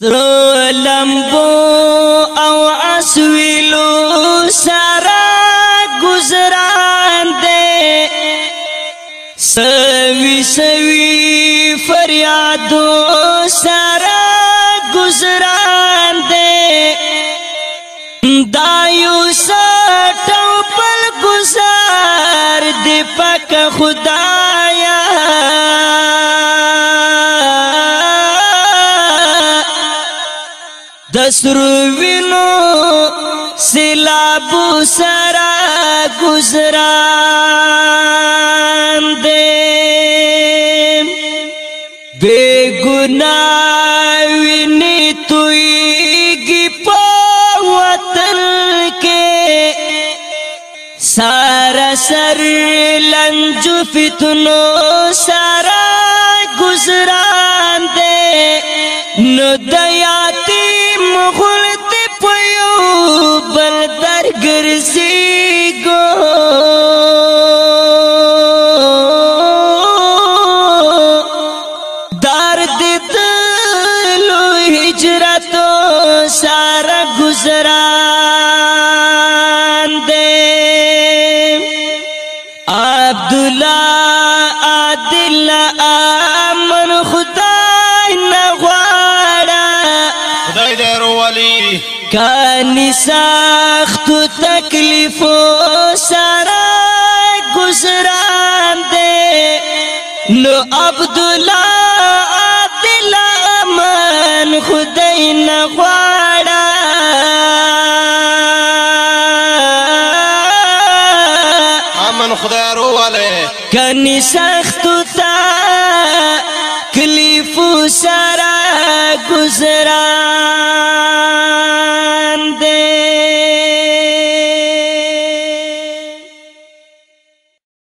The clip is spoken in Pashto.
لمبو او اسویلو سارا گزران دے سوی سوی فریادو سارا گزران دے دایو سٹو پل گزار دی پک خدایا د سروینو سیلاب سرا گزران دې بے گناہ ویني تويږي په وطن کې سارا سر لنجو فتنو سارا نو د یتیم خلت پيو بل در ګرځي ګو درد دلو هجرت سارا گزران دے عبداللہ عادل والی کانی سخت تکلیف سرا گزران دے نو عبداللہ عادل من خدای نغواړه امن خدای رواله کني سخت تا